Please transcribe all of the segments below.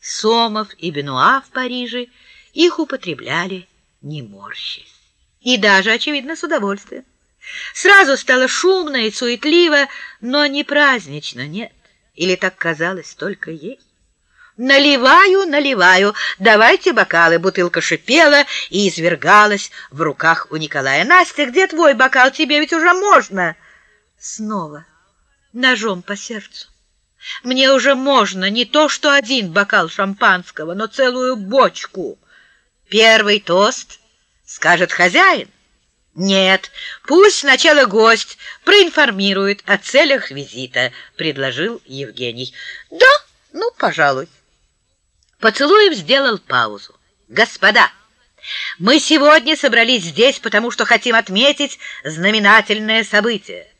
Сомов и Бенуа в Париже их употребляли не морщись. И даже, очевидно, с удовольствием. Сразу стало шумно и суетливо, но не празднично, нет. Или так казалось только ей. Наливаю, наливаю, давайте бокалы. Бутылка шипела и извергалась в руках у Николая. Настя, где твой бокал? Тебе ведь уже можно. Снова ножом по сердцу. Мне уже можно не то что один бокал шампанского, но целую бочку. Первый тост скажет хозяин. Нет, пусть сначала гость проинформирует о целях визита, предложил Евгений. Да, ну, пожалуй. Поцелуев сделал паузу. «Господа, мы сегодня собрались здесь, потому что хотим отметить знаменательное событие.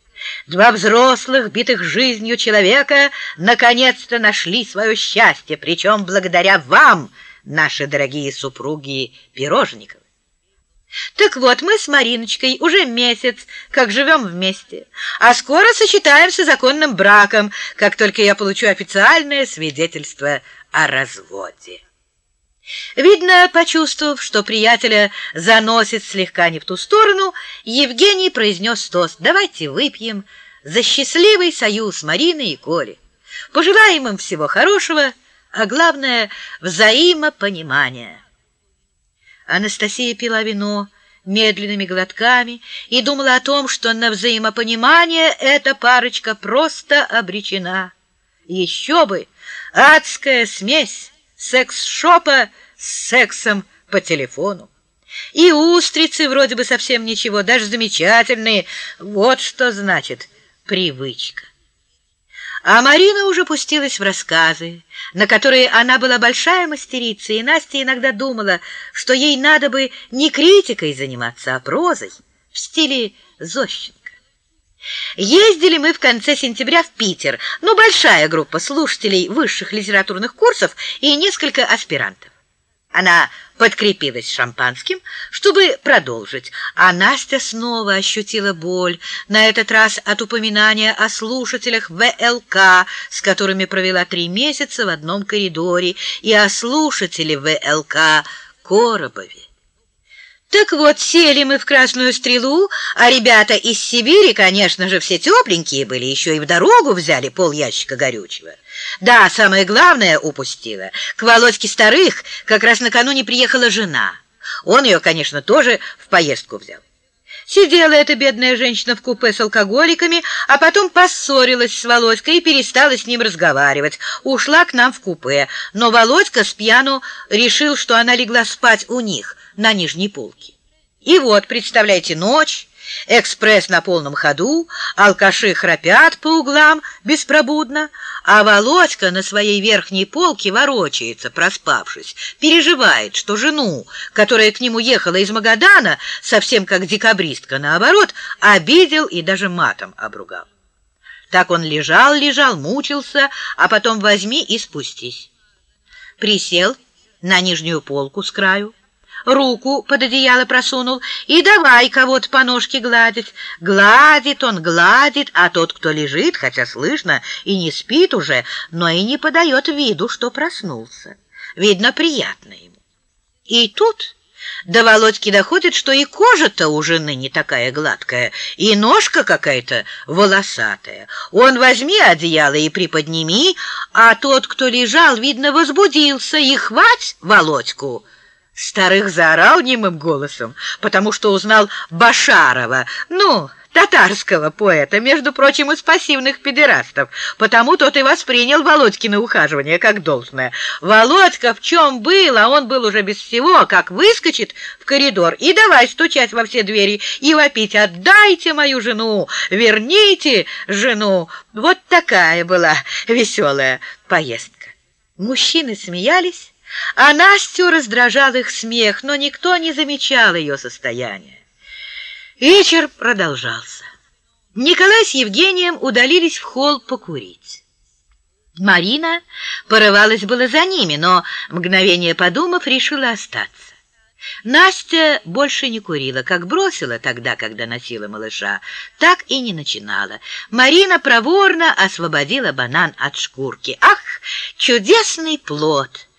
Два взрослых, битых жизнью человека, наконец-то нашли свое счастье, причем благодаря вам, наши дорогие супруги Пирожниковы. Так вот, мы с Мариночкой уже месяц, как живем вместе, а скоро сочетаемся законным браком, как только я получу официальное свидетельство о разводе. Видно, почувствовав, что приятеля заносит слегка не в ту сторону, Евгений произнес тост. «Давайте выпьем за счастливый союз Марины и Коли. Пожелаем им всего хорошего, а главное — взаимопонимания». Анастасия пила вино медленными глотками и думала о том, что на взаимопонимание эта парочка просто обречена. Еще бы! Адская смесь секс-шопа с сексом по телефону. И устрицы вроде бы совсем ничего, даже замечательные. Вот что значит привычка. А Марина уже пустилась в рассказы, на которые она была большая мастерица, и Настя иногда думала, что ей надо бы не критикой заниматься, а прозой в стиле Зощенко. Ездили мы в конце сентября в Питер, ну, большая группа слушателей высших литературных курсов и несколько аспирантов. Она подкрепилась шампанским, чтобы продолжить, а Настя снова ощутила боль, на этот раз от упоминания о слушателях ВЛК, с которыми провела три месяца в одном коридоре, и о слушателе ВЛК Коробове. Так вот, сели мы в Красную Стрелу, а ребята из Сибири, конечно же, все тепленькие были, еще и в дорогу взяли пол ящика горючего. Да, самое главное упустила. К Володьке Старых как раз накануне приехала жена. Он ее, конечно, тоже в поездку взял. Сидела эта бедная женщина в купе с алкоголиками, а потом поссорилась с Володькой и перестала с ним разговаривать. Ушла к нам в купе, но Володька с пьяну решил, что она легла спать у них на нижней полке. И вот, представляете, ночь, экспресс на полном ходу, алкаши храпят по углам беспробудно, а Володька на своей верхней полке ворочается, проспавшись, переживает, что жену, которая к нему ехала из Магадана, совсем как декабристка, наоборот, обидел и даже матом обругал. Так он лежал, лежал, мучился, а потом возьми и спустись. Присел на нижнюю полку с краю, руку под одеяло просунул и давай кого-то по ножке гладить. Гладит он, гладит, а тот, кто лежит, хотя слышно, и не спит уже, но и не подает виду, что проснулся. Видно, приятно ему. И тут до Володьки доходит, что и кожа-то у жены не такая гладкая, и ножка какая-то волосатая. Он возьми одеяло и приподними, а тот, кто лежал, видно, возбудился, и хвать Володьку — Старых заорал немым голосом, потому что узнал Башарова, ну, татарского поэта, между прочим, из пассивных педерастов. Потому тот и воспринял Володькино ухаживание как должное. Володька в чем был, а он был уже без всего, как выскочит в коридор и давай стучать во все двери и вопить «Отдайте мою жену! Верните жену!» Вот такая была веселая поездка. Мужчины смеялись, а Настю раздражал их смех, но никто не замечал ее состояния. Вечер продолжался. Николай с Евгением удалились в холл покурить. Марина порывалась было за ними, но, мгновение подумав, решила остаться. Настя больше не курила, как бросила тогда, когда носила малыша, так и не начинала. Марина проворно освободила банан от шкурки. «Ах, чудесный плод!»